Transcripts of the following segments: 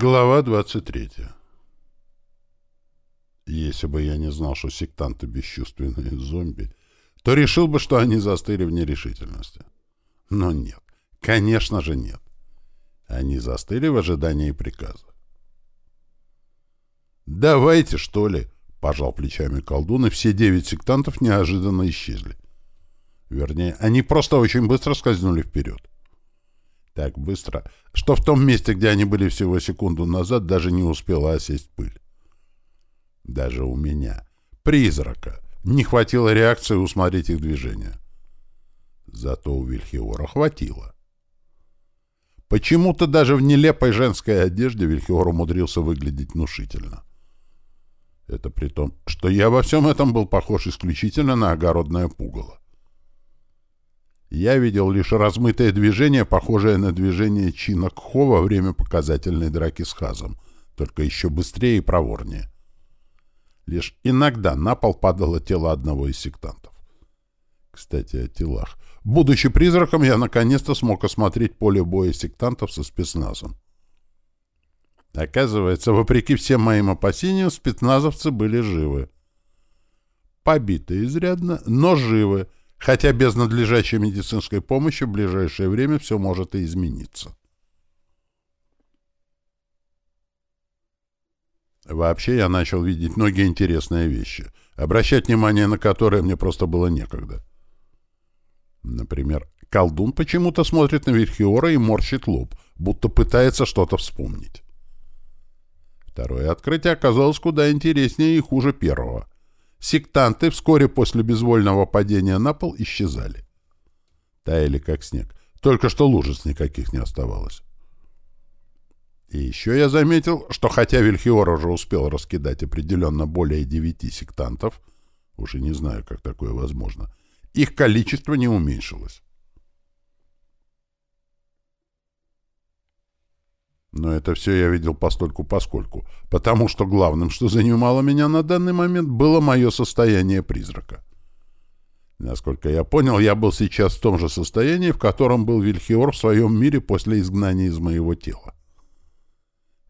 Глава 23. Если бы я не знал, что сектанты бесчувственные зомби, то решил бы, что они застыли в нерешительности. Но нет. Конечно же нет. Они застыли в ожидании приказа. «Давайте, что ли?» — пожал плечами колдун, и все девять сектантов неожиданно исчезли. Вернее, они просто очень быстро скользнули вперед. Так быстро, что в том месте, где они были всего секунду назад, даже не успела осесть пыль. Даже у меня, призрака, не хватило реакции усмотреть их движения. Зато у Вильхиора хватило. Почему-то даже в нелепой женской одежде Вильхиор умудрился выглядеть внушительно. Это при том, что я во всем этом был похож исключительно на огородное пугало. Я видел лишь размытое движение, похожее на движение Чина Кхо во время показательной драки с Хазом, только еще быстрее и проворнее. Лишь иногда на пол падало тело одного из сектантов. Кстати, о телах. Будучи призраком, я наконец-то смог осмотреть поле боя сектантов со спецназом. Оказывается, вопреки всем моим опасениям, спецназовцы были живы. Побиты изрядно, но живы — хотя без надлежащей медицинской помощи в ближайшее время все может и измениться. Вообще я начал видеть многие интересные вещи, обращать внимание на которые мне просто было некогда. Например, колдун почему-то смотрит на Верхиора и морщит лоб, будто пытается что-то вспомнить. Второе открытие оказалось куда интереснее и хуже первого. Сектанты вскоре после безвольного падения на пол исчезали. Таяли как снег. Только что лужиц никаких не оставалось. И еще я заметил, что хотя Вильхиор уже успел раскидать определенно более девяти сектантов, уже не знаю, как такое возможно, их количество не уменьшилось. Но это все я видел постольку-поскольку, потому что главным, что занимало меня на данный момент, было мое состояние призрака. Насколько я понял, я был сейчас в том же состоянии, в котором был Вильхиор в своем мире после изгнания из моего тела.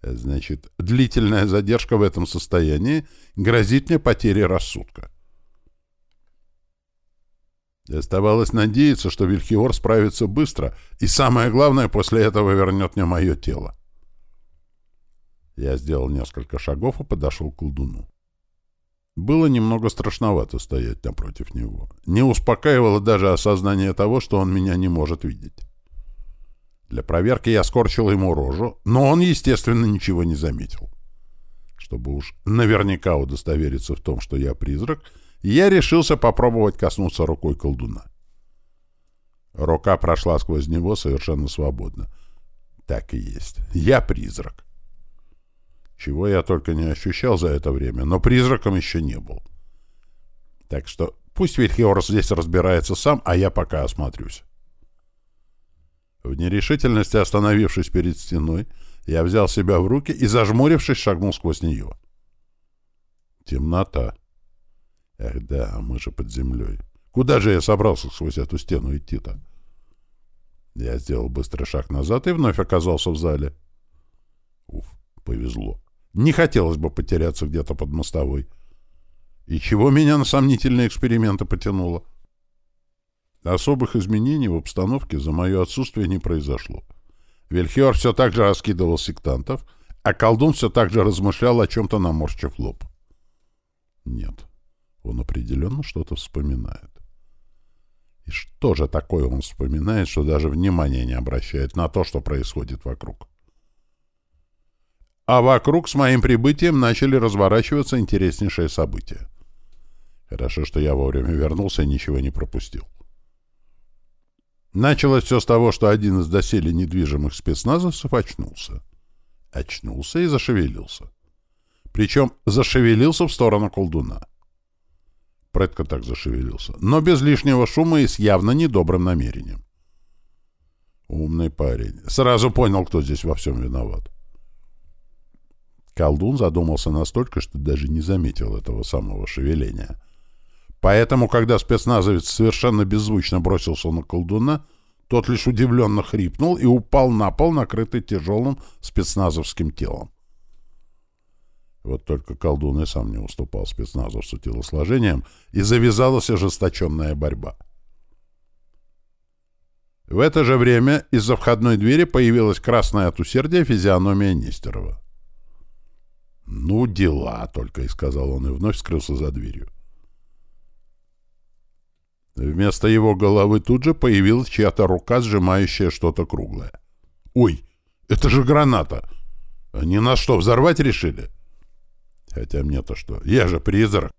Значит, длительная задержка в этом состоянии грозит мне потерей рассудка. Оставалось надеяться, что Вильхиор справится быстро, и самое главное, после этого вернет мне мое тело. Я сделал несколько шагов и подошел к колдуну. Было немного страшновато стоять напротив него. Не успокаивало даже осознание того, что он меня не может видеть. Для проверки я скорчил ему рожу, но он, естественно, ничего не заметил. Чтобы уж наверняка удостовериться в том, что я призрак, я решился попробовать коснуться рукой колдуна. Рука прошла сквозь него совершенно свободно. Так и есть. Я призрак чего я только не ощущал за это время, но призраком еще не был. Так что пусть Вильхиор здесь разбирается сам, а я пока осмотрюсь. В нерешительности остановившись перед стеной, я взял себя в руки и, зажмурившись, шагнул сквозь нее. Темнота. Эх да, мы же под землей. Куда же я собрался сквозь эту стену идти-то? Я сделал быстрый шаг назад и вновь оказался в зале. Уф, повезло. Не хотелось бы потеряться где-то под мостовой. И чего меня на сомнительные эксперименты потянуло? Особых изменений в обстановке за мое отсутствие не произошло. Вельхиор все так же раскидывал сектантов, а колдун все так же размышлял о чем-то, наморщив лоб. Нет, он определенно что-то вспоминает. И что же такое он вспоминает, что даже внимания не обращает на то, что происходит вокруг? А вокруг с моим прибытием начали разворачиваться интереснейшие события. Хорошо, что я вовремя вернулся и ничего не пропустил. Началось все с того, что один из доселе недвижимых спецназовцев очнулся. Очнулся и зашевелился. Причем зашевелился в сторону колдуна. Предко так зашевелился, но без лишнего шума и с явно недобрым намерением. Умный парень. Сразу понял, кто здесь во всем виноват. Колдун задумался настолько, что даже не заметил этого самого шевеления. Поэтому, когда спецназовец совершенно беззвучно бросился на колдуна, Тот лишь удивленно хрипнул и упал на пол, накрытый тяжелым спецназовским телом. Вот только колдун и сам не уступал спецназовцу телосложением, и завязалась ожесточенная борьба. В это же время из-за входной двери появилась красная от усердия физиономия Нестерова. «Ну, дела!» — только и сказал он, и вновь скрылся за дверью. Вместо его головы тут же появилась чья-то рука, сжимающая что-то круглое. «Ой, это же граната! Они нас что, взорвать решили?» Хотя мне-то что, я же призрак.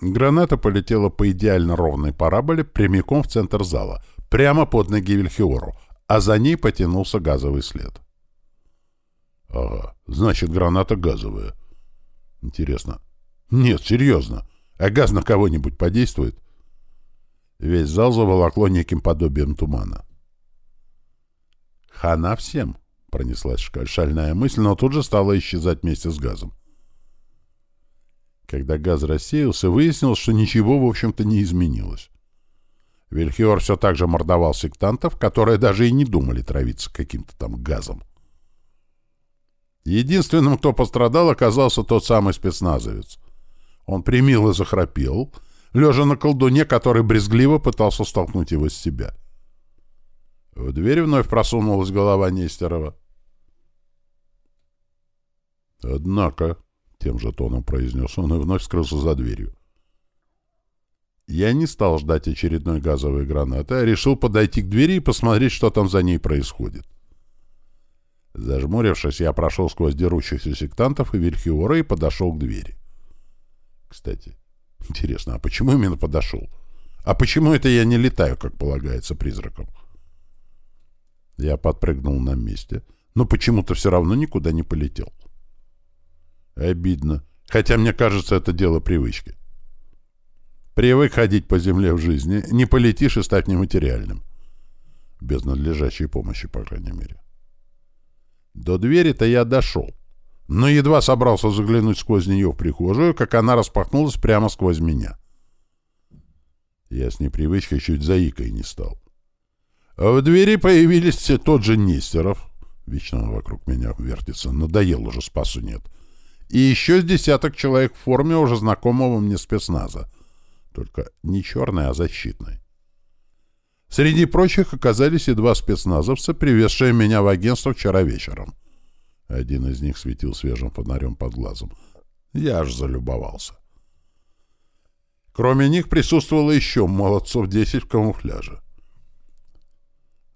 Граната полетела по идеально ровной параболе прямиком в центр зала, прямо под ноги Вильхиору, а за ней потянулся газовый след. Ага, значит, граната газовая. Интересно. Нет, серьезно. А газ на кого-нибудь подействует? Весь зал заволокло неким подобием тумана. Хана всем, пронеслась шальная мысль, но тут же стала исчезать вместе с газом. Когда газ рассеялся, выяснилось, что ничего, в общем-то, не изменилось. Вильхиор все так же мордовал сектантов, которые даже и не думали травиться каким-то там газом. Единственным, кто пострадал, оказался тот самый спецназовец. Он примил и захрапел, лежа на колдуне, который брезгливо пытался столкнуть его с себя. В дверь вновь просунулась голова Нестерова. «Однако», — тем же тоном произнес он и вновь скрылся за дверью. Я не стал ждать очередной газовой гранаты, а решил подойти к двери и посмотреть, что там за ней происходит. Зажмурившись, я прошел сквозь дерущихся сектантов и Вильхиора и подошел к двери. Кстати, интересно, а почему именно подошел? А почему это я не летаю, как полагается, призраком? Я подпрыгнул на месте, но почему-то все равно никуда не полетел. Обидно. Хотя, мне кажется, это дело привычки. Привык ходить по земле в жизни, не полетишь и стать нематериальным. Без надлежащей помощи, по крайней мере. До двери-то я дошел, но едва собрался заглянуть сквозь нее в прихожую, как она распахнулась прямо сквозь меня. Я с непривычкой чуть заикой не стал. А в двери появились все тот же Нестеров. Вечно он вокруг меня вертится, надоел уже, спасу нет. И еще с десяток человек в форме уже знакомого мне спецназа. Только не черной, а защитной. Среди прочих оказались и два спецназовца, привезшие меня в агентство вчера вечером. Один из них светил свежим фонарем под глазом. Я аж залюбовался. Кроме них присутствовало еще молодцов десять в камуфляже.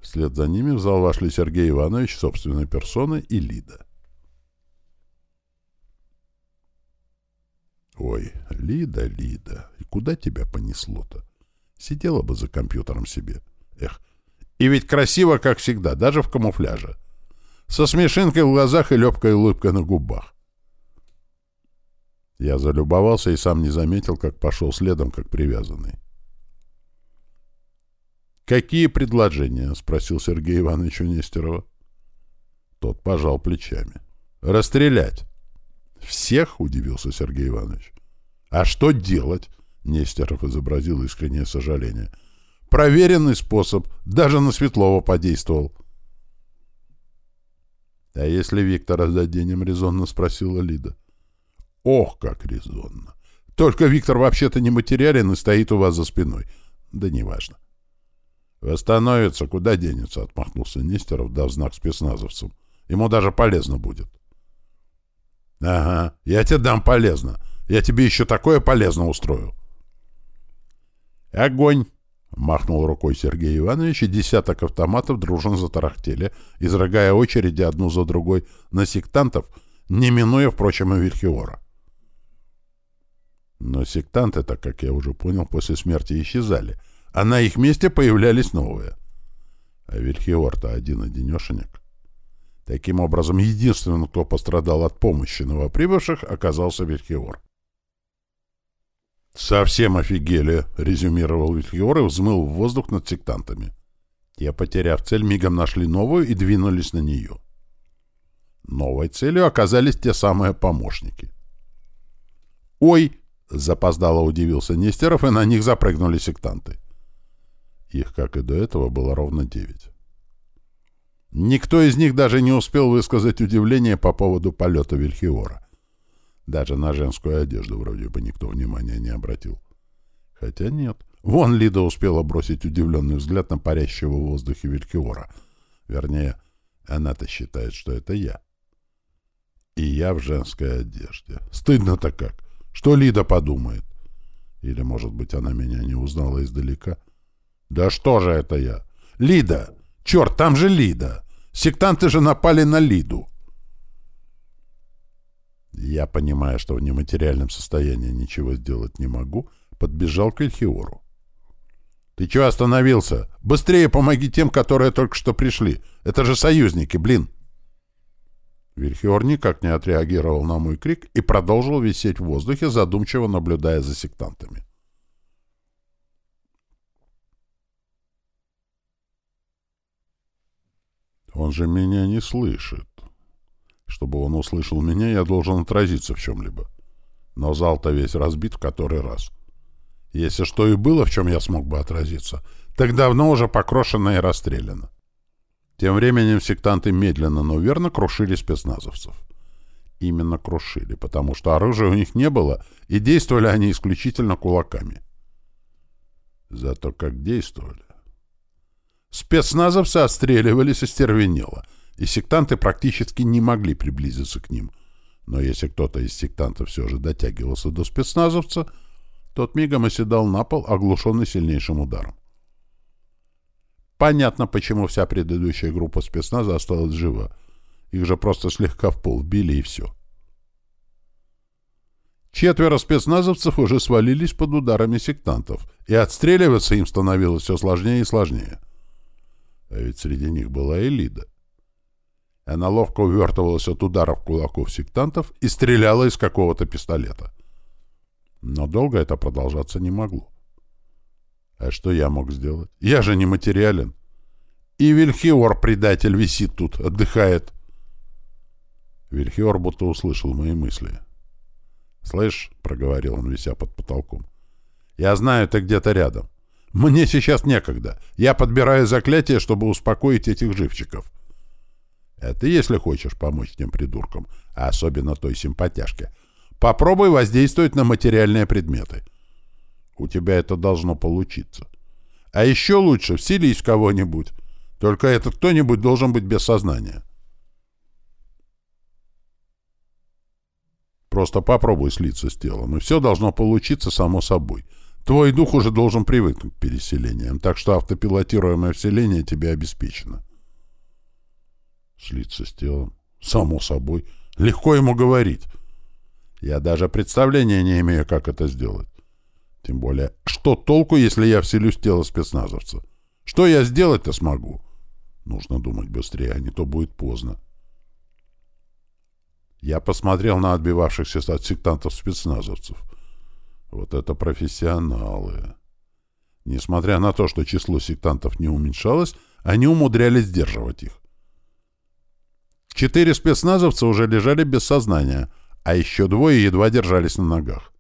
Вслед за ними в зал вошли Сергей Иванович собственной персоной и Лида. Ой, Лида, Лида, и куда тебя понесло-то? Сидела бы за компьютером себе. Эх, и ведь красиво, как всегда, даже в камуфляже. Со смешинкой в глазах и легкой улыбкой на губах. Я залюбовался и сам не заметил, как пошел следом, как привязанный. «Какие предложения?» — спросил Сергей Иванович у Нестерова. Тот пожал плечами. «Расстрелять». «Всех?» — удивился Сергей Иванович. «А что делать?» — Нестеров изобразил искреннее сожаление. «Проверенный способ. Даже на Светлова подействовал». «А если Виктора заденем?» — резонно спросила Лида. «Ох, как резонно! Только Виктор вообще-то не материален и стоит у вас за спиной. Да неважно». «Восстановится, куда денется?» — отмахнулся Нестеров, дав знак спецназовцам. «Ему даже полезно будет». «Ага, я тебе дам полезно. Я тебе еще такое полезно устрою». «Огонь!» — махнул рукой Сергей Иванович, и десяток автоматов дружно затарахтели, изрыгая очереди одну за другой на сектантов, не минуя, впрочем, и Вильхиора. Но сектанты-то, как я уже понял, после смерти исчезали — а на их месте появлялись новые. А Вильхиор-то один-одинешенек. Таким образом, единственным, кто пострадал от помощи новоприбывших, оказался Вильхиор. «Совсем офигели!» — резюмировал Вильхиор и взмыл в воздух над сектантами. Те, потеряв цель, мигом нашли новую и двинулись на нее. Новой целью оказались те самые помощники. «Ой!» — запоздало удивился Нестеров, и на них запрыгнули сектанты. Их, как и до этого, было ровно девять. Никто из них даже не успел высказать удивление по поводу полета Вильхиора. Даже на женскую одежду вроде бы никто внимания не обратил. Хотя нет. Вон Лида успела бросить удивленный взгляд на парящего в воздухе Вильхиора. Вернее, она-то считает, что это я. И я в женской одежде. Стыдно-то как. Что Лида подумает? Или, может быть, она меня не узнала издалека? Да что же это я? Лида! Черт, там же Лида! Сектанты же напали на Лиду! Я, понимая, что в нематериальном состоянии ничего сделать не могу, подбежал к Эльхиору. «Ты чего остановился? Быстрее помоги тем, которые только что пришли. Это же союзники, блин!» Вильхиор никак не отреагировал на мой крик и продолжил висеть в воздухе, задумчиво наблюдая за сектантами. Он же меня не слышит. Чтобы он услышал меня, я должен отразиться в чем-либо. Но зал-то весь разбит в который раз. Если что и было, в чем я смог бы отразиться, так давно уже покрошено и расстреляно. Тем временем сектанты медленно, но верно крушили спецназовцев. Именно крушили, потому что оружия у них не было, и действовали они исключительно кулаками. Зато как действовали. Спецназовцы отстреливались остервенело, и сектанты практически не могли приблизиться к ним. Но если кто-то из сектантов все же дотягивался до спецназовца, тот мигом оседал на пол, оглушенный сильнейшим ударом. Понятно, почему вся предыдущая группа спецназа осталась жива. Их же просто слегка в пол били и все. Четверо спецназовцев уже свалились под ударами сектантов, и отстреливаться им становилось все сложнее и сложнее. А ведь среди них была Элида. Она ловко увертывалась от ударов кулаков сектантов и стреляла из какого-то пистолета. Но долго это продолжаться не могло. А что я мог сделать? Я же не материален. И Вильхиор, предатель, висит тут, отдыхает. Вильхиор будто услышал мои мысли. «Слышь», — проговорил он, вися под потолком, — «я знаю, ты где-то рядом. Мне сейчас некогда. Я подбираю заклятие, чтобы успокоить этих живчиков. Это если хочешь помочь тем придуркам, а особенно той симпатяшке. Попробуй воздействовать на материальные предметы. У тебя это должно получиться. А еще лучше вселись в кого-нибудь. Только этот кто-нибудь должен быть без сознания. Просто попробуй слиться с телом, и все должно получиться само собой — Твой дух уже должен привыкнуть к переселениям, так что автопилотируемое вселение тебе обеспечено. Слиться с телом. Само собой. Легко ему говорить. Я даже представления не имею, как это сделать. Тем более, что толку, если я вселюсь в тело спецназовца? Что я сделать-то смогу? Нужно думать быстрее, а не то будет поздно. Я посмотрел на отбивавшихся от сектантов спецназовцев. Вот это профессионалы. Несмотря на то, что число сектантов не уменьшалось, они умудрялись сдерживать их. Четыре спецназовца уже лежали без сознания, а еще двое едва держались на ногах.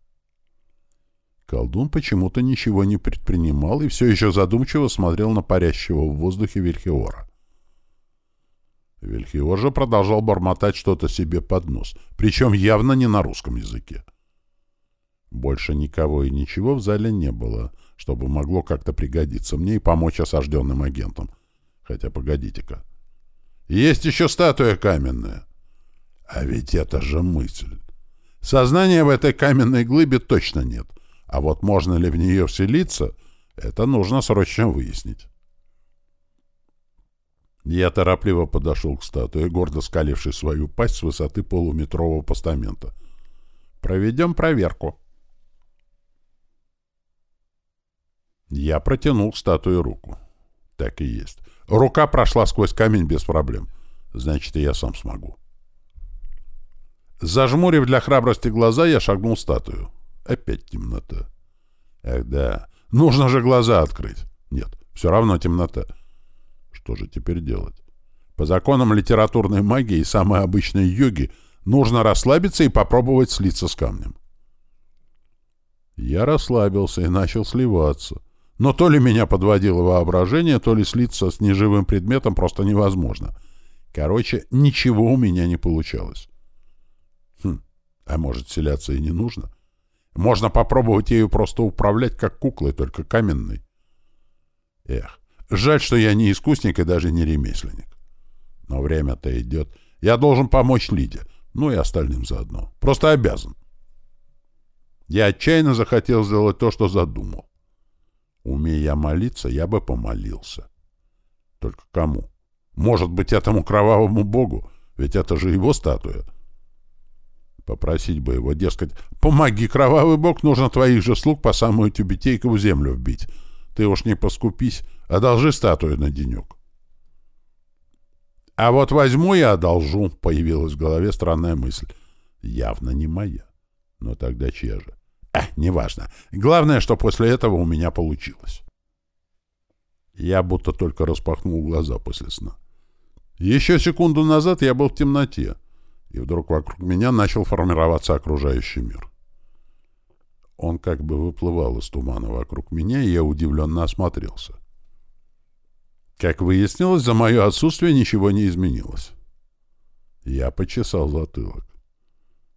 Колдун почему-то ничего не предпринимал и все еще задумчиво смотрел на парящего в воздухе Вильхиора. Вильхиор же продолжал бормотать что-то себе под нос, причем явно не на русском языке. Больше никого и ничего в зале не было, чтобы могло как-то пригодиться мне и помочь осажденным агентам. Хотя, погодите-ка. Есть еще статуя каменная. А ведь это же мысль. Сознания в этой каменной глыбе точно нет. А вот можно ли в нее вселиться, это нужно срочно выяснить. Я торопливо подошел к статуе, гордо скалившей свою пасть с высоты полуметрового постамента. «Проведем проверку». Я протянул статуе руку. Так и есть. Рука прошла сквозь камень без проблем. Значит, и я сам смогу. Зажмурив для храбрости глаза, я шагнул в статую. Опять темнота. Эх, да. Нужно же глаза открыть. Нет, все равно темнота. Что же теперь делать? По законам литературной магии и самой обычной йоги нужно расслабиться и попробовать слиться с камнем. Я расслабился и начал сливаться. Но то ли меня подводило воображение, то ли слиться с неживым предметом просто невозможно. Короче, ничего у меня не получалось. Хм, а может, селяться и не нужно? Можно попробовать ею просто управлять, как куклой, только каменной. Эх, жаль, что я не искусник и даже не ремесленник. Но время-то идет. Я должен помочь Лиде, ну и остальным заодно. Просто обязан. Я отчаянно захотел сделать то, что задумал. Умея я молиться, я бы помолился. Только кому? Может быть, этому кровавому богу? Ведь это же его статуя. Попросить бы его, дескать, «Помоги, кровавый бог, нужно твоих же слуг по самую тюбетейку в землю вбить. Ты уж не поскупись, одолжи статую на денек». «А вот возьму и одолжу», — появилась в голове странная мысль. «Явно не моя. Но тогда чья же?» Э, неважно. Главное, что после этого у меня получилось. Я будто только распахнул глаза после сна. Еще секунду назад я был в темноте, и вдруг вокруг меня начал формироваться окружающий мир. Он как бы выплывал из тумана вокруг меня, и я удивленно осмотрелся. Как выяснилось, за мое отсутствие ничего не изменилось. Я почесал затылок.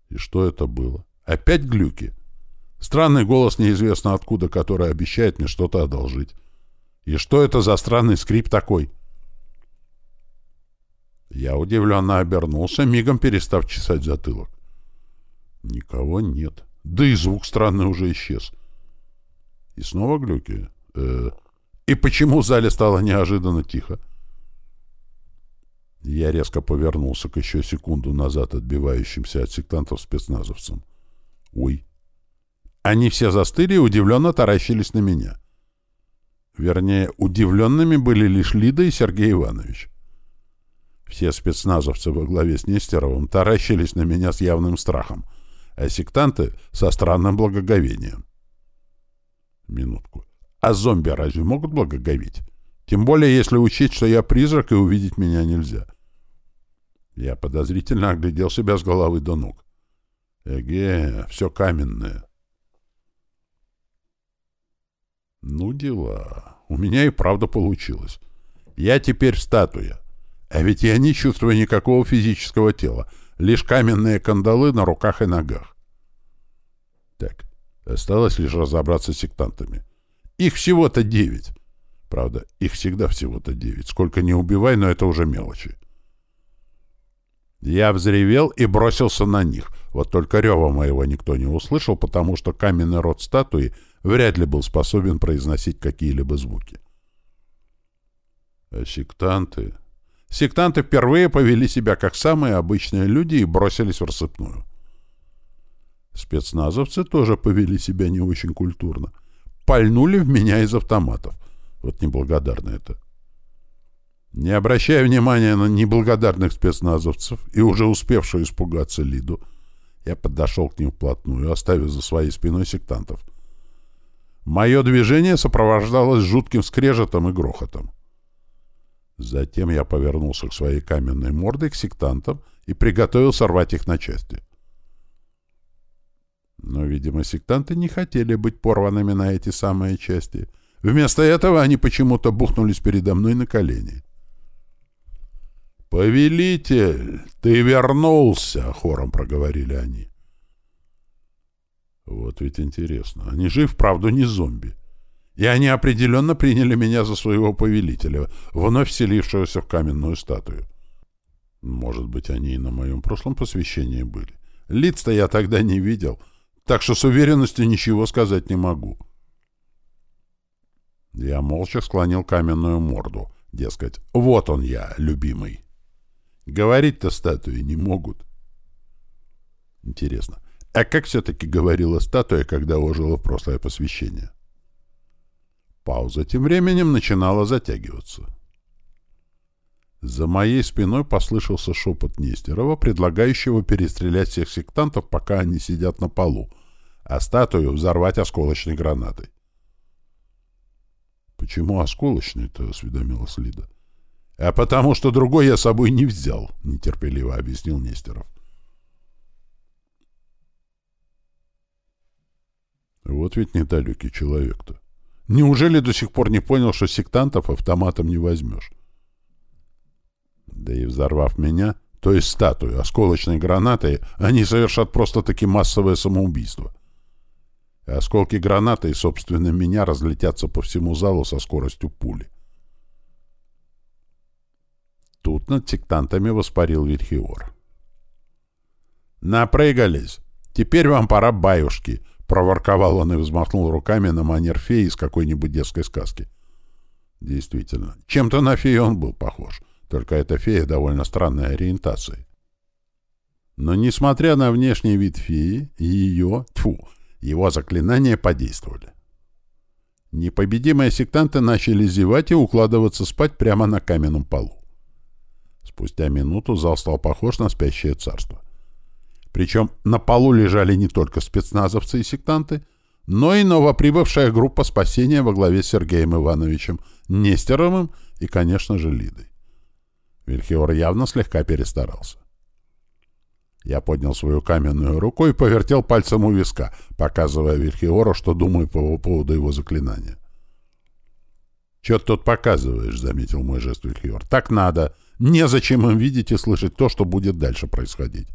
И что это было? Опять глюки? — Странный голос неизвестно откуда, который обещает мне что-то одолжить. И что это за странный скрип такой? Я удивленно обернулся, мигом перестав чесать затылок. Никого нет. Да и звук странный уже исчез. И снова глюки. Э -э и почему в зале стало неожиданно тихо? Я резко повернулся к еще секунду назад отбивающимся от сектантов спецназовцам. Ой, они все застыли и удивленно таращились на меня. Вернее, удивленными были лишь Лида и Сергей Иванович. Все спецназовцы во главе с Нестеровым таращились на меня с явным страхом, а сектанты — со странным благоговением. Минутку. А зомби разве могут благоговеть? Тем более, если учесть, что я призрак, и увидеть меня нельзя. Я подозрительно оглядел себя с головы до ног. Эге, все каменное. Ну, дела. У меня и правда получилось. Я теперь статуя. А ведь я не чувствую никакого физического тела. Лишь каменные кандалы на руках и ногах. Так, осталось лишь разобраться с сектантами. Их всего-то девять. Правда, их всегда всего-то девять. Сколько не убивай, но это уже мелочи. Я взревел и бросился на них. Вот только рева моего никто не услышал, потому что каменный рот статуи — вряд ли был способен произносить какие-либо звуки. А сектанты... Сектанты впервые повели себя как самые обычные люди и бросились в рассыпную. Спецназовцы тоже повели себя не очень культурно. Пальнули в меня из автоматов. Вот неблагодарно это. Не обращая внимания на неблагодарных спецназовцев и уже успевшую испугаться Лиду, я подошел к ним вплотную, оставив за своей спиной сектантов. Мое движение сопровождалось жутким скрежетом и грохотом. Затем я повернулся к своей каменной мордой, к сектантам, и приготовился рвать их на части. Но, видимо, сектанты не хотели быть порванными на эти самые части. Вместо этого они почему-то бухнулись передо мной на колени. «Повелитель, ты вернулся!» — хором проговорили они. Вот ведь интересно. Они же и вправду не зомби. И они определенно приняли меня за своего повелителя, вновь вселившегося в каменную статую. Может быть, они и на моем прошлом посвящении были. Лиц-то я тогда не видел, так что с уверенностью ничего сказать не могу. Я молча склонил каменную морду, дескать, вот он я, любимый. Говорить-то статуи не могут. Интересно, а как все-таки говорила статуя, когда ожила в прошлое посвящение? Пауза тем временем начинала затягиваться. За моей спиной послышался шепот Нестерова, предлагающего перестрелять всех сектантов, пока они сидят на полу, а статую взорвать осколочной гранатой. «Почему осколочной-то?» — осведомилась Лида. «А потому что другой я с собой не взял», — нетерпеливо объяснил Нестеров. Вот ведь недалекий человек-то. Неужели до сих пор не понял, что сектантов автоматом не возьмешь? Да и взорвав меня, то есть статую, осколочной гранатой, они совершат просто-таки массовое самоубийство. Осколки гранаты и, собственно, меня разлетятся по всему залу со скоростью пули. Тут над сектантами воспарил Вильхиор. «Напрыгались! Теперь вам пора баюшки!» — проворковал он и взмахнул руками на манер феи из какой-нибудь детской сказки. Действительно, чем-то на фею он был похож, только эта фея довольно странной ориентации. Но, несмотря на внешний вид феи, ее, тьфу, его заклинания подействовали. Непобедимые сектанты начали зевать и укладываться спать прямо на каменном полу. Спустя минуту зал стал похож на спящее царство. Причем на полу лежали не только спецназовцы и сектанты, но и новоприбывшая группа спасения во главе с Сергеем Ивановичем Нестеровым и, конечно же, Лидой. Вильхиор явно слегка перестарался. Я поднял свою каменную руку и повертел пальцем у виска, показывая Вильхиору, что думаю по поводу его заклинания. «Чё ты тут показываешь?» — заметил мой жест Вильхиор. «Так надо. Незачем им видеть и слышать то, что будет дальше происходить».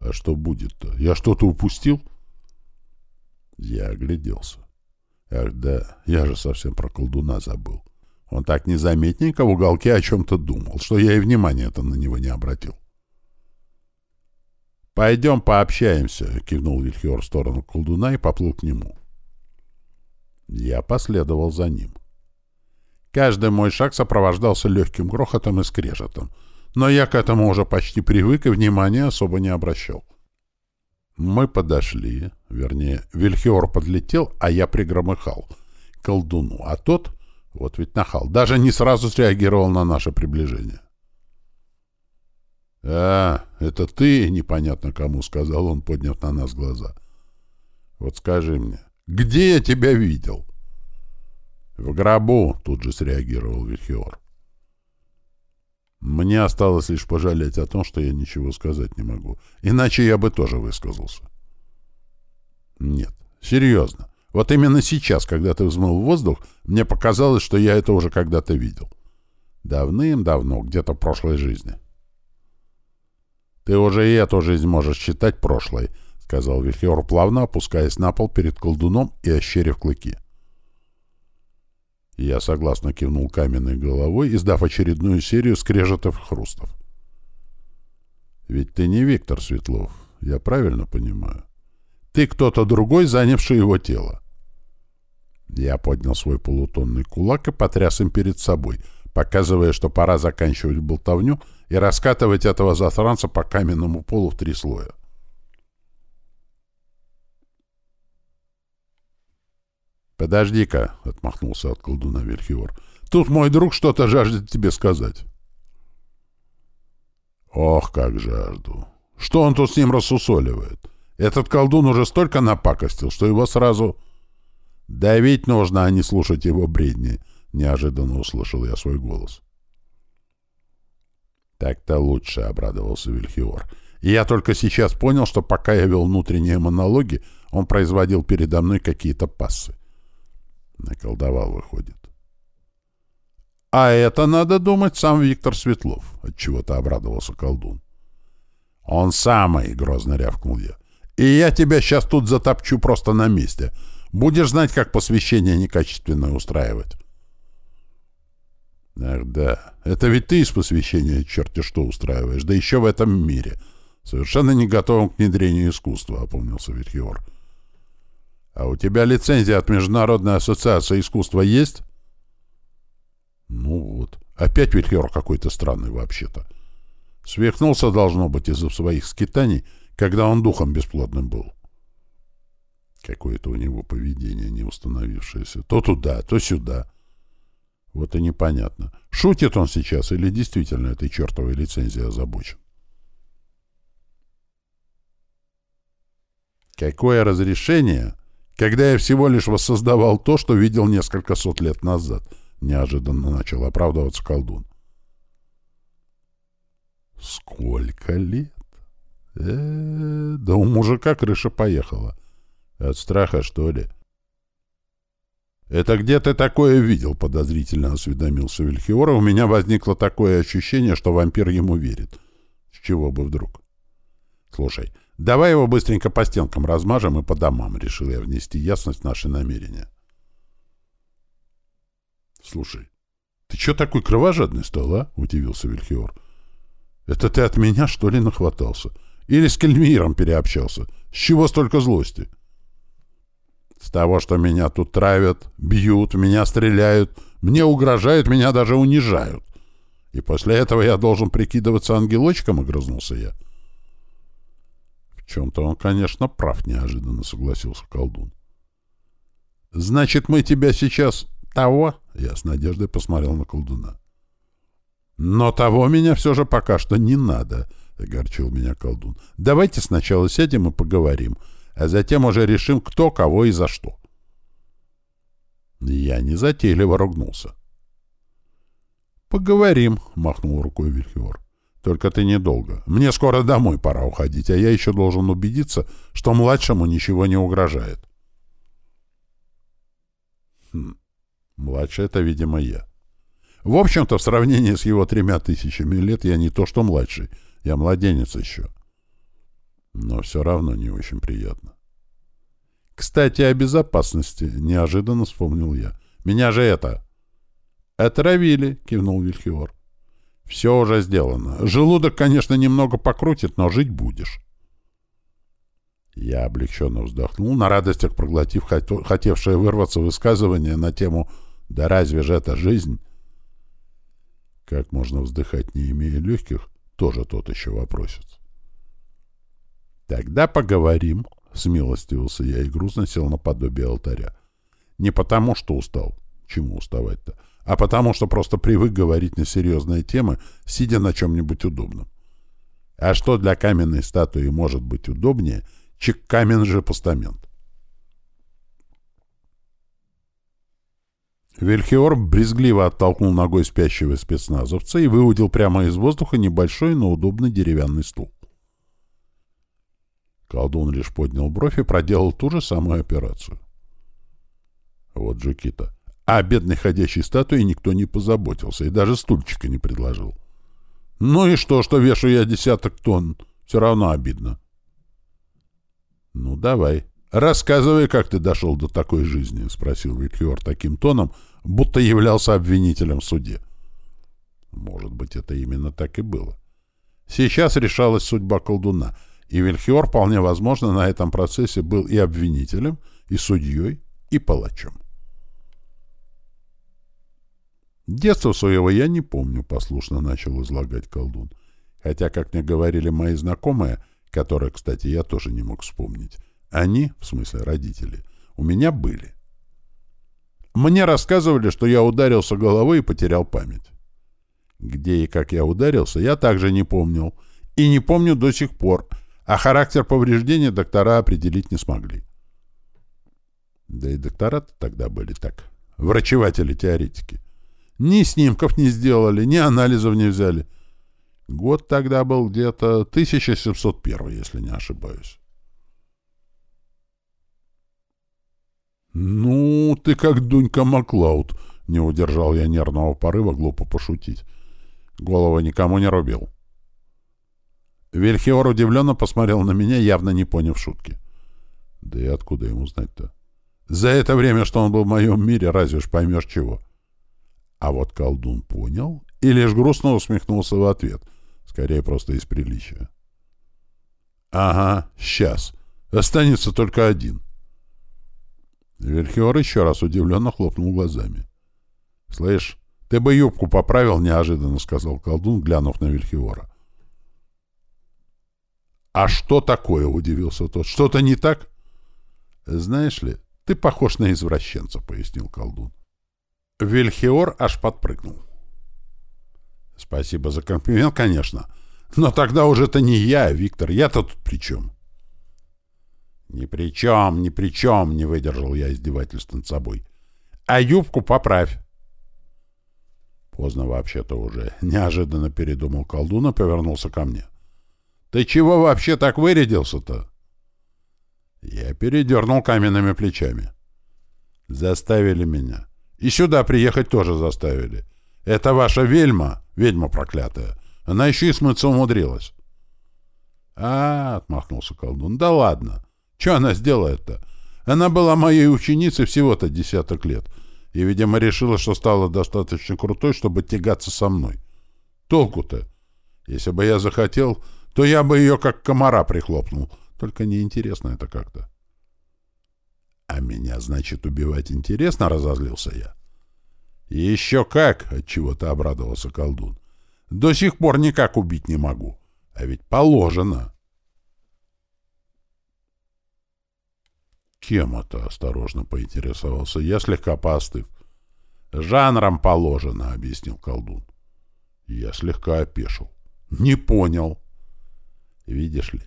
А что будет-то? Я что-то упустил? Я огляделся. Ах да, я же совсем про колдуна забыл. Он так незаметненько в уголке о чем-то думал, что я и внимания-то на него не обратил. «Пойдем пообщаемся», — кивнул Вильхиор в сторону колдуна и поплыл к нему. Я последовал за ним. Каждый мой шаг сопровождался легким грохотом и скрежетом — но я к этому уже почти привык и внимания особо не обращал. Мы подошли, вернее, Вильхиор подлетел, а я пригромыхал колдуну, а тот, вот ведь нахал, даже не сразу среагировал на наше приближение. «А, это ты, непонятно кому», — сказал он, подняв на нас глаза. «Вот скажи мне, где я тебя видел?» «В гробу», — тут же среагировал Вильхиор. Мне осталось лишь пожалеть о том, что я ничего сказать не могу. Иначе я бы тоже высказался. Нет, серьезно. Вот именно сейчас, когда ты взмыл в воздух, мне показалось, что я это уже когда-то видел. Давным-давно, где-то в прошлой жизни. Ты уже и эту жизнь можешь считать прошлой, — сказал Вильхиор плавно, опускаясь на пол перед колдуном и ощерив клыки. — я согласно кивнул каменной головой, издав очередную серию скрежетов хрустов. «Ведь ты не Виктор Светлов, я правильно понимаю? Ты кто-то другой, занявший его тело». Я поднял свой полутонный кулак и потряс им перед собой, показывая, что пора заканчивать болтовню и раскатывать этого засранца по каменному полу в три слоя. «Подожди-ка», — отмахнулся от колдуна Вильхиор. «Тут мой друг что-то жаждет тебе сказать». «Ох, как жажду! Что он тут с ним рассусоливает? Этот колдун уже столько напакостил, что его сразу...» «Давить нужно, а не слушать его бредни», — неожиданно услышал я свой голос. «Так-то лучше», — обрадовался Вильхиор. «И я только сейчас понял, что пока я вел внутренние монологи, он производил передо мной какие-то пассы. Наколдовал, выходит. А это, надо думать, сам Виктор Светлов, отчего-то обрадовался колдун. Он самый, грозно рявкнул я. И я тебя сейчас тут затопчу просто на месте. Будешь знать, как посвящение некачественное устраивать. Ах да, это ведь ты из посвящения черти что устраиваешь, да еще в этом мире. Совершенно не готовым к внедрению искусства, опомнился Вильхиор. — а у тебя лицензия от Международной ассоциации искусства есть? Ну вот. Опять Вильхер какой-то странный вообще-то. Свихнулся, должно быть, из-за своих скитаний, когда он духом бесплодным был. Какое-то у него поведение не установившееся. То туда, то сюда. Вот и непонятно, шутит он сейчас или действительно этой чертовой лицензией озабочен. Какое разрешение когда я всего лишь воссоздавал то, что видел несколько сот лет назад, неожиданно начал оправдываться колдун. Сколько лет? Э, -э да у мужика крыша поехала. От страха, что ли? «Это где ты такое видел?» — подозрительно осведомился Вильхиор, у меня возникло такое ощущение, что вампир ему верит. С чего бы вдруг? «Слушай, давай его быстренько по стенкам размажем и по домам», — решил я внести ясность в наши намерения. «Слушай, ты чё такой кровожадный стал, а?» — удивился Вильхиор. «Это ты от меня, что ли, нахватался? Или с Кельмиром переобщался? С чего столько злости?» С того, что меня тут травят, бьют, меня стреляют, мне угрожают, меня даже унижают. И после этого я должен прикидываться ангелочком, — огрызнулся я. Чем-то он, конечно, прав, — неожиданно согласился колдун. Значит, мы тебя сейчас того? Я с надеждой посмотрел на колдуна. Но того меня все же пока что не надо, — огорчил меня колдун. Давайте сначала сядем и поговорим. — а затем уже решим, кто, кого и за что. Я незатейливо ругнулся. «Поговорим», — махнул рукой Вильхиор. «Только ты недолго. Мне скоро домой пора уходить, а я еще должен убедиться, что младшему ничего не угрожает». Хм, младший — это, видимо, я. В общем-то, в сравнении с его тремя тысячами лет я не то что младший, я младенец еще но все равно не очень приятно. «Кстати, о безопасности», — неожиданно вспомнил я. «Меня же это...» «Отравили», — кивнул Вильхиор. «Все уже сделано. Желудок, конечно, немного покрутит, но жить будешь». Я облегченно вздохнул, на радостях проглотив хотевшее вырваться высказывание на тему «Да разве же это жизнь?» Как можно вздыхать, не имея легких, тоже тот еще вопросец. «Тогда поговорим», — смилостивился я и грустно сел наподобие алтаря. «Не потому, что устал. Чему уставать-то? А потому, что просто привык говорить на серьезные темы, сидя на чем-нибудь удобном. А что для каменной статуи может быть удобнее, чем каменный же постамент?» Вельхиор брезгливо оттолкнул ногой спящего спецназовца и выудил прямо из воздуха небольшой, но удобный деревянный стул. Колдун лишь поднял бровь и проделал ту же самую операцию. Вот жуки-то. А о бедной ходящей статуе никто не позаботился и даже стульчика не предложил. Ну и что, что вешу я десяток тонн? Все равно обидно. Ну, давай. Рассказывай, как ты дошел до такой жизни, — спросил Вильхиор таким тоном, будто являлся обвинителем в суде. Может быть, это именно так и было. Сейчас решалась судьба колдуна — и Вильхиор, вполне возможно, на этом процессе был и обвинителем, и судьей, и палачом. Детства своего я не помню, послушно начал излагать колдун. Хотя, как мне говорили мои знакомые, которые, кстати, я тоже не мог вспомнить, они, в смысле родители, у меня были. Мне рассказывали, что я ударился головой и потерял память. Где и как я ударился, я также не помнил. И не помню до сих пор, а характер повреждения доктора определить не смогли. Да и доктора -то тогда были так. Врачеватели-теоретики. Ни снимков не сделали, ни анализов не взяли. Год тогда был где-то 1701, если не ошибаюсь. «Ну, ты как Дунька Маклауд», — не удержал я нервного порыва глупо пошутить. Голову никому не рубил. Вильхиор удивленно посмотрел на меня, явно не поняв шутки. Да и откуда ему знать-то? За это время, что он был в моем мире, разве ж поймешь чего? А вот колдун понял и лишь грустно усмехнулся в ответ, скорее просто из приличия. «Ага, сейчас. Останется только один». Вильхиор еще раз удивленно хлопнул глазами. «Слышь, ты бы юбку поправил неожиданно», — сказал колдун, глянув на Вильхиора. «А что такое?» — удивился тот. «Что-то не так?» «Знаешь ли, ты похож на извращенца», — пояснил колдун. Вильхиор аж подпрыгнул. «Спасибо за комплимент, конечно. Но тогда уже это не я, Виктор. Я-то тут при чем?» «Ни при чем, ни при чем!» — не выдержал я издевательств над собой. «А юбку поправь!» Поздно вообще-то уже. Неожиданно передумал колдун и повернулся ко мне. — ты чего вообще так вырядился-то? Я передернул каменными плечами. Заставили меня. И сюда приехать тоже заставили. Это ваша вельма, ведьма проклятая. Она еще и смыться умудрилась. А, — отмахнулся колдун, — да ладно. Че она сделает-то? Она была моей ученицей всего-то десяток лет. И, видимо, решила, что стала достаточно крутой, чтобы тягаться со мной. Толку-то? Если бы я захотел, то я бы ее как комара прихлопнул. Только неинтересно это как-то. А меня, значит, убивать интересно, разозлился я. Еще как, отчего-то обрадовался колдун. До сих пор никак убить не могу. А ведь положено. Кем это, осторожно поинтересовался я, слегка поостыв. Жанром положено, объяснил колдун. Я слегка опешил. Не понял. Видишь ли,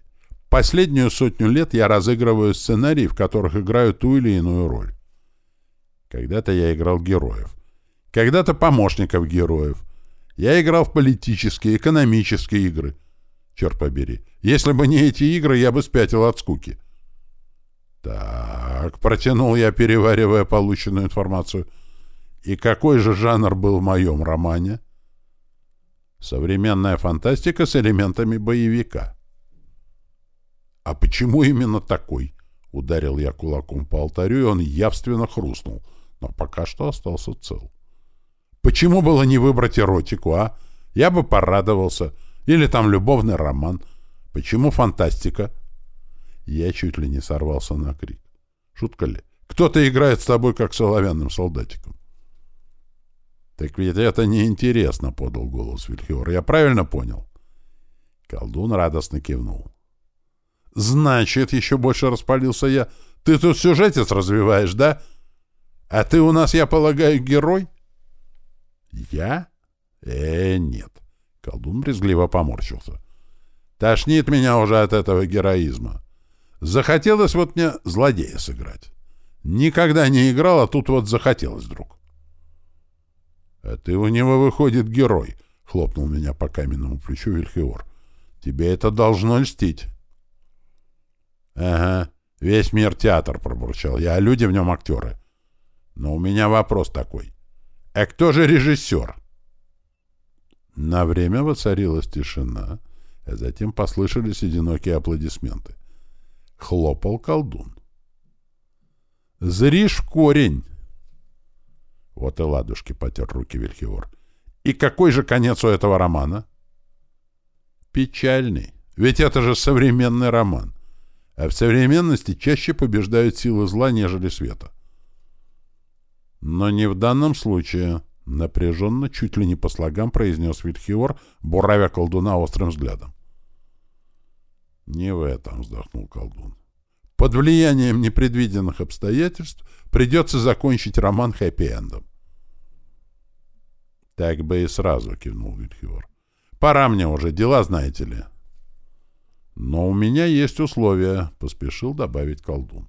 последнюю сотню лет я разыгрываю сценарии, в которых играю ту или иную роль. Когда-то я играл героев. Когда-то помощников героев. Я играл в политические, экономические игры. Черт побери. Если бы не эти игры, я бы спятил от скуки. Так, протянул я, переваривая полученную информацию. И какой же жанр был в моем романе? Современная фантастика с элементами боевика. А почему именно такой? Ударил я кулаком по алтарю, и он явственно хрустнул, но пока что остался цел. Почему было не выбрать эротику, а? Я бы порадовался. Или там любовный роман. Почему фантастика? Я чуть ли не сорвался на крик. Шутка ли? Кто-то играет с тобой, как с оловянным солдатиком. Так ведь это неинтересно, — подал голос Вильхиор. Я правильно понял? Колдун радостно кивнул. Значит, еще больше распалился я. Ты тут сюжетец развиваешь, да? А ты у нас, я полагаю, герой? Я? Э, нет. Колдун брезгливо поморщился. Тошнит меня уже от этого героизма. Захотелось вот мне злодея сыграть. Никогда не играл, а тут вот захотелось вдруг. — А ты у него, выходит, герой, — хлопнул меня по каменному плечу Вильхиор. — Тебе это должно льстить. — Ага, весь мир театр, — пробурчал я, — а люди в нем актеры. Но у меня вопрос такой. А кто же режиссер? На время воцарилась тишина, а затем послышались одинокие аплодисменты. Хлопал колдун. «Зришь корень!» Вот и ладушки потер руки Вильхиор. «И какой же конец у этого романа?» «Печальный. Ведь это же современный роман. А в современности чаще побеждают силы зла, нежели света». «Но не в данном случае», — напряженно, чуть ли не по слогам произнес Вильхиор, буравя колдуна острым взглядом. «Не в этом», — вздохнул колдун. «Под влиянием непредвиденных обстоятельств придется закончить роман хэппи-эндом». «Так бы и сразу», — кивнул Вильхиор. «Пора мне уже, дела знаете ли». «Но у меня есть условия», — поспешил добавить колдун.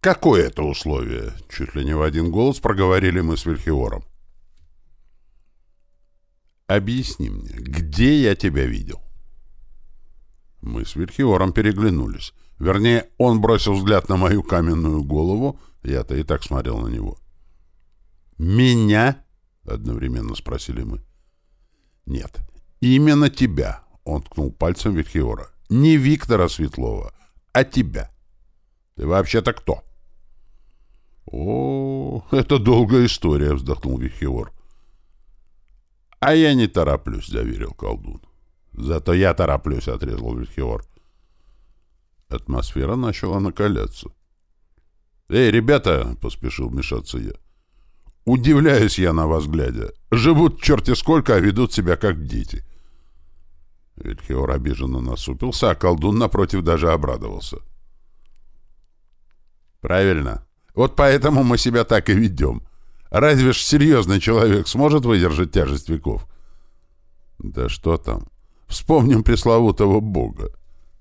«Какое это условие?» — чуть ли не в один голос проговорили мы с Вильхиором. «Объясни мне, где я тебя видел?» Мы с Вильхиором переглянулись. Вернее, он бросил взгляд на мою каменную голову, я-то и так смотрел на него. «Меня?» — одновременно спросили мы. «Нет, именно тебя», — он ткнул пальцем Вильхиора. «Не Виктора Светлова, а тебя. Ты вообще-то кто?» «О, это долгая история», — вздохнул Вихиор. «А я не тороплюсь», — заверил колдун. Зато я тороплюсь, — отрезал Вильхиор. Атмосфера начала накаляться. «Эй, ребята!» — поспешил вмешаться я. «Удивляюсь я на вас, глядя. Живут черти сколько, а ведут себя как дети». Вильхиор обиженно насупился, а колдун напротив даже обрадовался. «Правильно. Вот поэтому мы себя так и ведем. Разве ж серьезный человек сможет выдержать тяжесть веков?» «Да что там. Вспомним пресловутого Бога.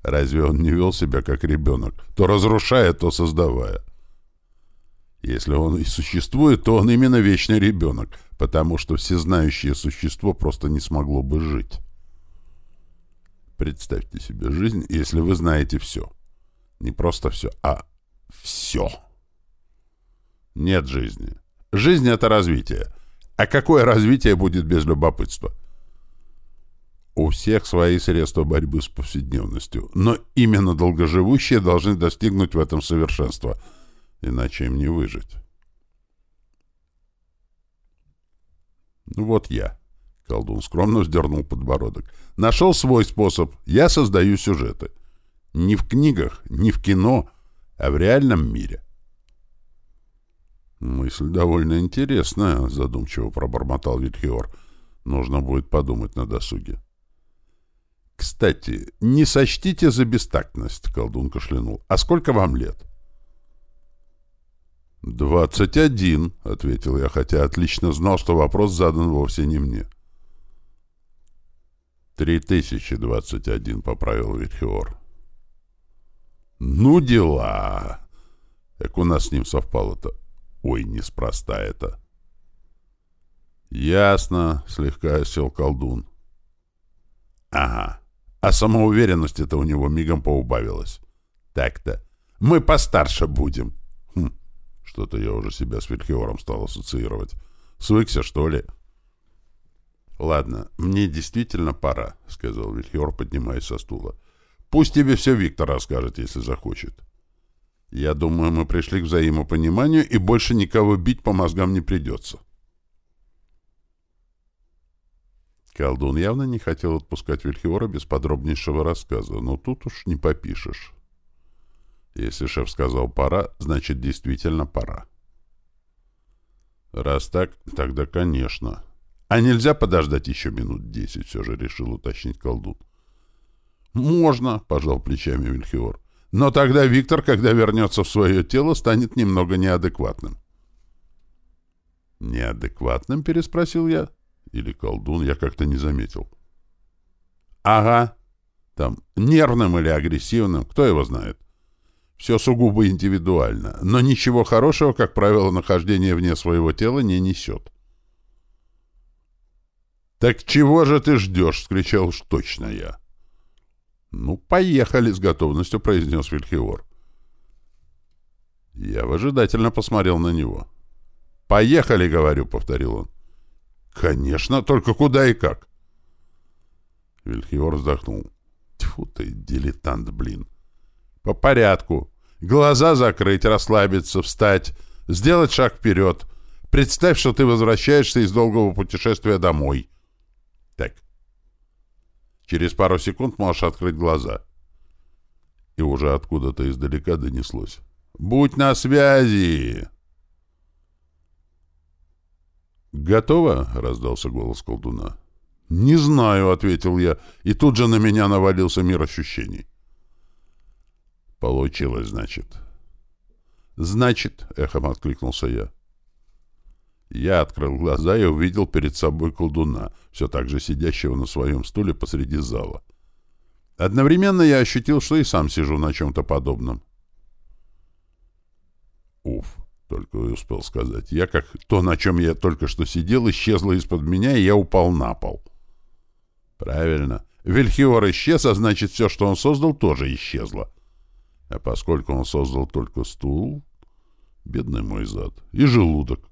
Разве он не вел себя как ребенок, то разрушая, то создавая? Если он и существует, то он именно вечный ребенок, потому что всезнающее существо просто не смогло бы жить. Представьте себе жизнь, если вы знаете все. Не просто все, а все. Нет жизни. Жизнь — это развитие. А какое развитие будет без любопытства? У всех свои средства борьбы с повседневностью, но именно долгоживущие должны достигнуть в этом совершенства, иначе им не выжить. Ну вот я. Колдун скромно вздернул подбородок. Нашел свой способ. Я создаю сюжеты. Не в книгах, не в кино, а в реальном мире. Мысль довольно интересная, задумчиво пробормотал Вильхиор. Нужно будет подумать на досуге. «Кстати, не сочтите за бестактность», — колдун кашлянул. «А сколько вам лет?» «Двадцать один», — ответил я, хотя отлично знал, что вопрос задан вовсе не мне. «Три тысячи двадцать один», — поправил Витхиор. «Ну, дела!» Как у нас с ним совпало-то. Ой, неспроста это. «Ясно», — слегка сел колдун. «Ага, а самоуверенность-то у него мигом поубавилась. Так-то. Мы постарше будем. Хм, что-то я уже себя с Вильхиором стал ассоциировать. Свыкся, что ли? Ладно, мне действительно пора, сказал Вильхиор, поднимаясь со стула. Пусть тебе все Виктор расскажет, если захочет. Я думаю, мы пришли к взаимопониманию, и больше никого бить по мозгам не придется. — Колдун явно не хотел отпускать Вильхиора без подробнейшего рассказа, но тут уж не попишешь. Если шеф сказал «пора», значит, действительно пора. Раз так, тогда конечно. А нельзя подождать еще минут десять, все же решил уточнить колдун. «Можно», — пожал плечами Вильхиор. «Но тогда Виктор, когда вернется в свое тело, станет немного неадекватным». «Неадекватным?» — переспросил я. Или колдун, я как-то не заметил. Ага. Там, нервным или агрессивным, кто его знает. Все сугубо индивидуально, но ничего хорошего, как правило, нахождение вне своего тела не несет. «Так чего же ты ждешь?» — скричал уж точно я. «Ну, поехали!» — с готовностью произнес Вильхиор. Я выжидательно посмотрел на него. «Поехали!» — говорю, — повторил он. «Конечно, только куда и как?» Вильхиор вздохнул. «Тьфу ты, дилетант, блин!» «По порядку. Глаза закрыть, расслабиться, встать, сделать шаг вперед. Представь, что ты возвращаешься из долгого путешествия домой. Так. Через пару секунд можешь открыть глаза». И уже откуда-то издалека донеслось. «Будь на связи!» «Готово?» — раздался голос колдуна. «Не знаю», — ответил я, и тут же на меня навалился мир ощущений. «Получилось, значит». «Значит», — эхом откликнулся я. Я открыл глаза и увидел перед собой колдуна, все так же сидящего на своем стуле посреди зала. Одновременно я ощутил, что и сам сижу на чем-то подобном. Уф, только и успел сказать. Я, как то, на чем я только что сидел, исчезло из-под меня, и я упал на пол. Правильно. Вильхиор исчез, а значит, все, что он создал, тоже исчезло. А поскольку он создал только стул, бедный мой зад, и желудок.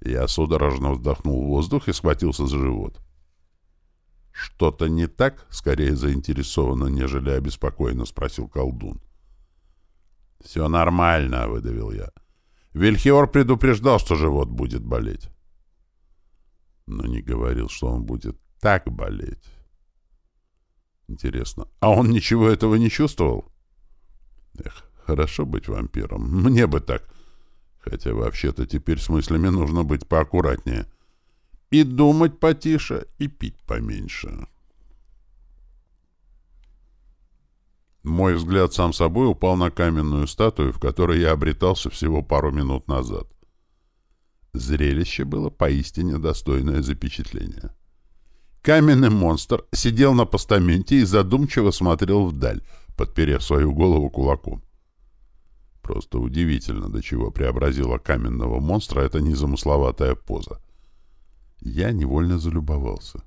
Я судорожно вздохнул в воздух и схватился за живот. «Что-то не так?» — скорее заинтересованно, нежели обеспокоенно спросил колдун. «Все нормально», — выдавил я. Вильхиор предупреждал, что живот будет болеть. Но не говорил, что он будет так болеть. Интересно, а он ничего этого не чувствовал? Эх, хорошо быть вампиром. Мне бы так. Хотя вообще-то теперь с мыслями нужно быть поаккуратнее. И думать потише, и пить поменьше. Мой взгляд сам собой упал на каменную статую, в которой я обретался всего пару минут назад. Зрелище было поистине достойное запечатления. Каменный монстр сидел на постаменте и задумчиво смотрел вдаль, подперев свою голову кулаком. Просто удивительно, до чего преобразила каменного монстра эта незамысловатая поза. Я невольно залюбовался.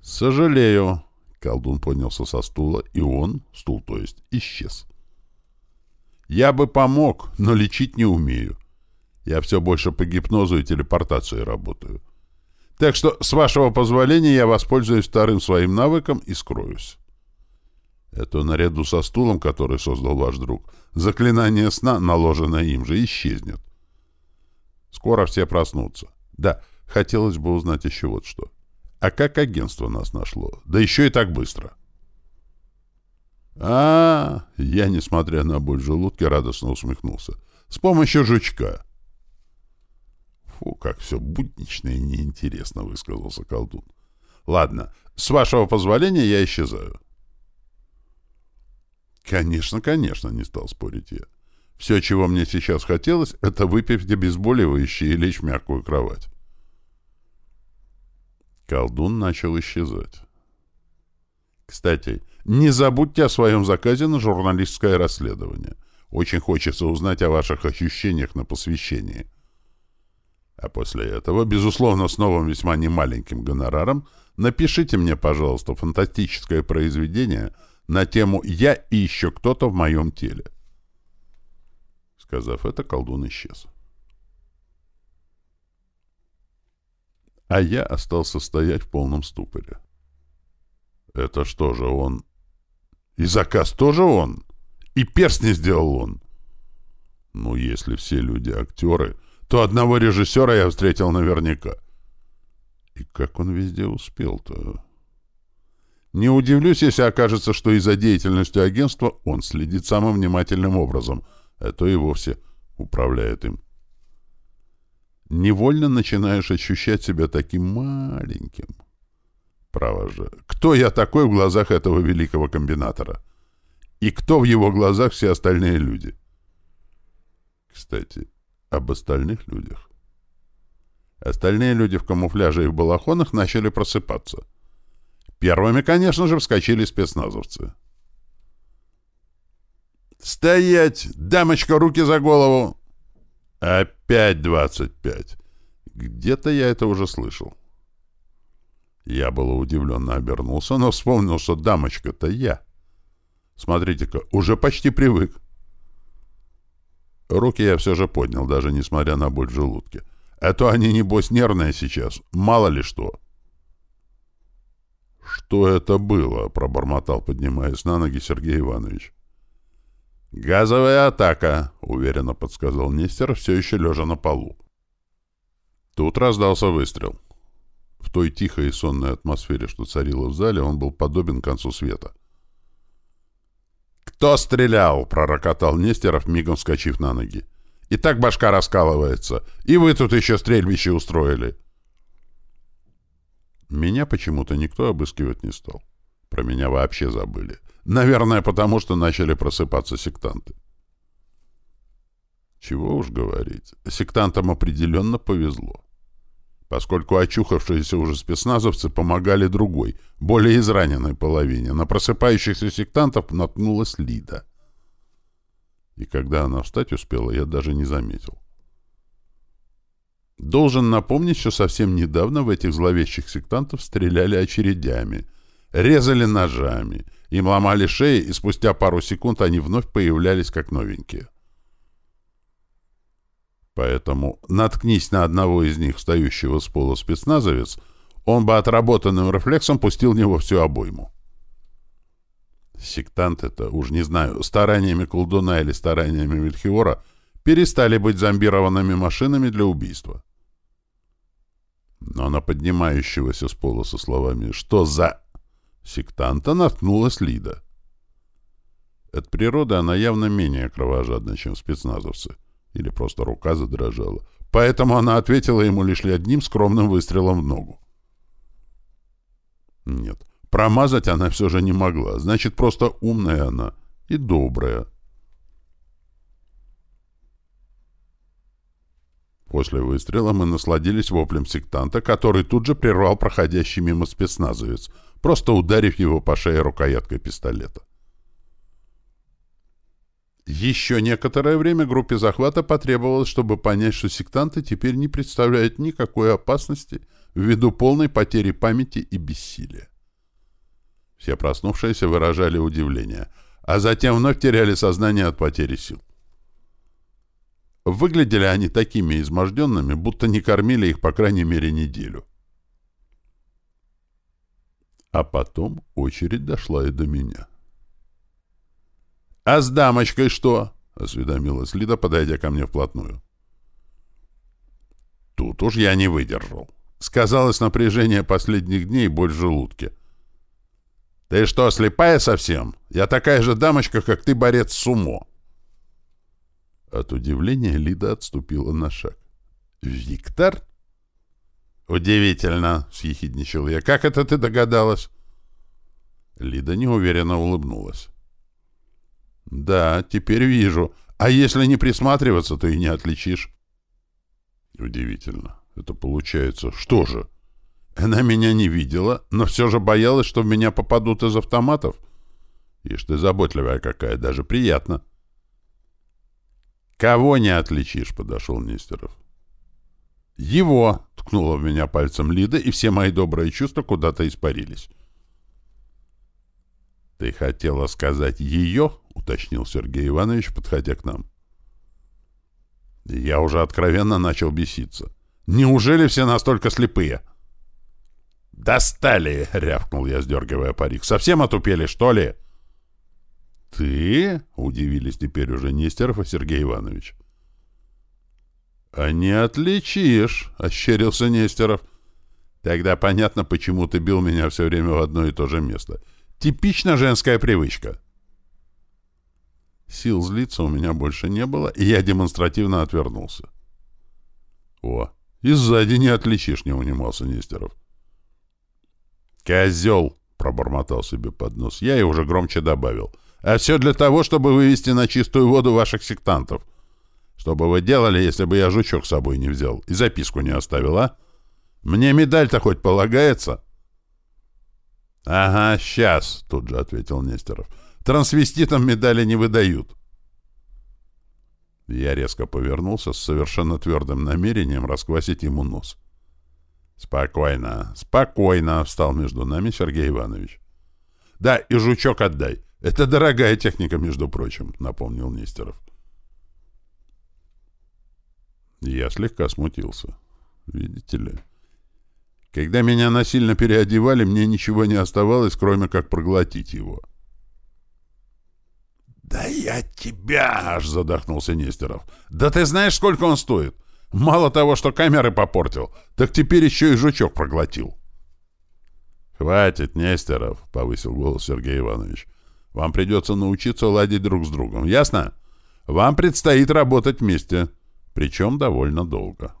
«Сожалею», Колдун поднялся со стула, и он, стул то есть, исчез. Я бы помог, но лечить не умею. Я все больше по гипнозу и телепортации работаю. Так что, с вашего позволения, я воспользуюсь вторым своим навыком и скроюсь. Это наряду со стулом, который создал ваш друг. Заклинание сна, наложенное им же, исчезнет. Скоро все проснутся. Да, хотелось бы узнать еще вот что. А как агентство нас нашло? Да еще и так быстро. А, -а, -а я, несмотря на боль в желудке, радостно усмехнулся. С помощью жучка. Фу, как все буднично и неинтересно, высказался колдун. Ладно, с вашего позволения я исчезаю. Конечно, конечно, не стал спорить я. Все, чего мне сейчас хотелось, это выпить обезболивающее и лечь в мягкую кровать. Колдун начал исчезать. Кстати, не забудьте о своем заказе на журналистское расследование. Очень хочется узнать о ваших ощущениях на посвящении. А после этого, безусловно, с новым весьма немаленьким гонораром, напишите мне, пожалуйста, фантастическое произведение на тему «Я и еще кто-то в моем теле». Сказав это, колдун исчез. а я остался стоять в полном ступоре. Это что же он? И заказ тоже он? И перстни сделал он? Ну, если все люди актеры, то одного режиссера я встретил наверняка. И как он везде успел-то? Не удивлюсь, если окажется, что из-за деятельности агентства он следит самым внимательным образом, а то и вовсе управляет им невольно начинаешь ощущать себя таким маленьким. Право же, кто я такой в глазах этого великого комбинатора? И кто в его глазах все остальные люди? Кстати, об остальных людях. Остальные люди в камуфляже и в балахонах начали просыпаться. Первыми, конечно же, вскочили спецназовцы. «Стоять! Дамочка, руки за голову!» Опять двадцать пять. Где-то я это уже слышал. Я было удивленно обернулся, но вспомнил, что дамочка-то я. Смотрите-ка, уже почти привык. Руки я все же поднял, даже несмотря на боль в желудке. А то они, небось, нервные сейчас. Мало ли что. «Что это было?» — пробормотал, поднимаясь на ноги Сергей Иванович. «Газовая атака», — уверенно подсказал Нестер, все еще лежа на полу. Тут раздался выстрел. В той тихой и сонной атмосфере, что царила в зале, он был подобен концу света. «Кто стрелял?» — пророкотал Нестеров, мигом вскочив на ноги. «И так башка раскалывается. И вы тут еще стрельбище устроили». Меня почему-то никто обыскивать не стал. Про меня вообще забыли. Наверное, потому что начали просыпаться сектанты. Чего уж говорить, сектантам определенно повезло. Поскольку очухавшиеся уже спецназовцы помогали другой, более израненной половине, на просыпающихся сектантов наткнулась Лида. И когда она встать успела, я даже не заметил. Должен напомнить, что совсем недавно в этих зловещих сектантов стреляли очередями, резали ножами — им ломали шеи, и спустя пару секунд они вновь появлялись как новенькие. Поэтому наткнись на одного из них, встающего с пола спецназовец, он бы отработанным рефлексом пустил в него всю обойму. Сектант это, уж не знаю, стараниями колдуна или стараниями Вильхиора, перестали быть зомбированными машинами для убийства. Но на поднимающегося с пола со словами «Что за...» сектанта наткнулась Лида. От природы она явно менее кровожадна, чем спецназовцы. Или просто рука задрожала. Поэтому она ответила ему лишь одним скромным выстрелом в ногу. Нет, промазать она все же не могла. Значит, просто умная она и добрая. После выстрела мы насладились воплем сектанта, который тут же прервал проходящий мимо спецназовец — просто ударив его по шее рукояткой пистолета. Еще некоторое время группе захвата потребовалось, чтобы понять, что сектанты теперь не представляют никакой опасности ввиду полной потери памяти и бессилия. Все проснувшиеся выражали удивление, а затем вновь теряли сознание от потери сил. Выглядели они такими изможденными, будто не кормили их по крайней мере неделю. А потом очередь дошла и до меня. «А с дамочкой что?» — осведомилась Лида, подойдя ко мне вплотную. Тут уж я не выдержал. Сказалось напряжение последних дней и боль в желудке. «Ты что, слепая совсем? Я такая же дамочка, как ты, борец с умо!» От удивления Лида отступила на шаг. «Виктор?» «Удивительно!» — съехидничал я. «Как это ты догадалась?» Лида неуверенно улыбнулась. «Да, теперь вижу. А если не присматриваться, то и не отличишь». «Удивительно. Это получается... Что же?» Она меня не видела, но все же боялась, что в меня попадут из автоматов. Ишь ты заботливая какая, даже приятно. «Кого не отличишь?» — подошел Нестеров. «Его!» — ткнула в меня пальцем Лида, и все мои добрые чувства куда-то испарились. «Ты хотела сказать «ее»?» — уточнил Сергей Иванович, подходя к нам. Я уже откровенно начал беситься. «Неужели все настолько слепые?» «Достали!» — рявкнул я, сдергивая парик. «Совсем отупели, что ли?» «Ты?» — удивились теперь уже Нестеров и Сергей Иванович. «А не отличишь!» — ощерился Нестеров. «Тогда понятно, почему ты бил меня все время в одно и то же место. Типично женская привычка». Сил злиться у меня больше не было, и я демонстративно отвернулся. «О, и сзади не отличишь!» — не унимался Нестеров. «Козел!» — пробормотал себе под нос. Я и уже громче добавил. «А все для того, чтобы вывести на чистую воду ваших сектантов. Что бы вы делали, если бы я жучок с собой не взял и записку не оставил, а? Мне медаль-то хоть полагается?» «Ага, сейчас», — тут же ответил Нестеров. «Трансвеститам медали не выдают». Я резко повернулся с совершенно твердым намерением расквасить ему нос. «Спокойно, спокойно!» — встал между нами Сергей Иванович. «Да, и жучок отдай. Это дорогая техника, между прочим», — напомнил Нестеров. Я слегка смутился. Видите ли? Когда меня насильно переодевали, мне ничего не оставалось, кроме как проглотить его. «Да я тебя!» — аж задохнулся Нестеров. «Да ты знаешь, сколько он стоит? Мало того, что камеры попортил, так теперь еще и жучок проглотил. «Хватит, Нестеров», — повысил голос Сергей Иванович. «Вам придется научиться ладить друг с другом. Ясно? Вам предстоит работать вместе, причем довольно долго».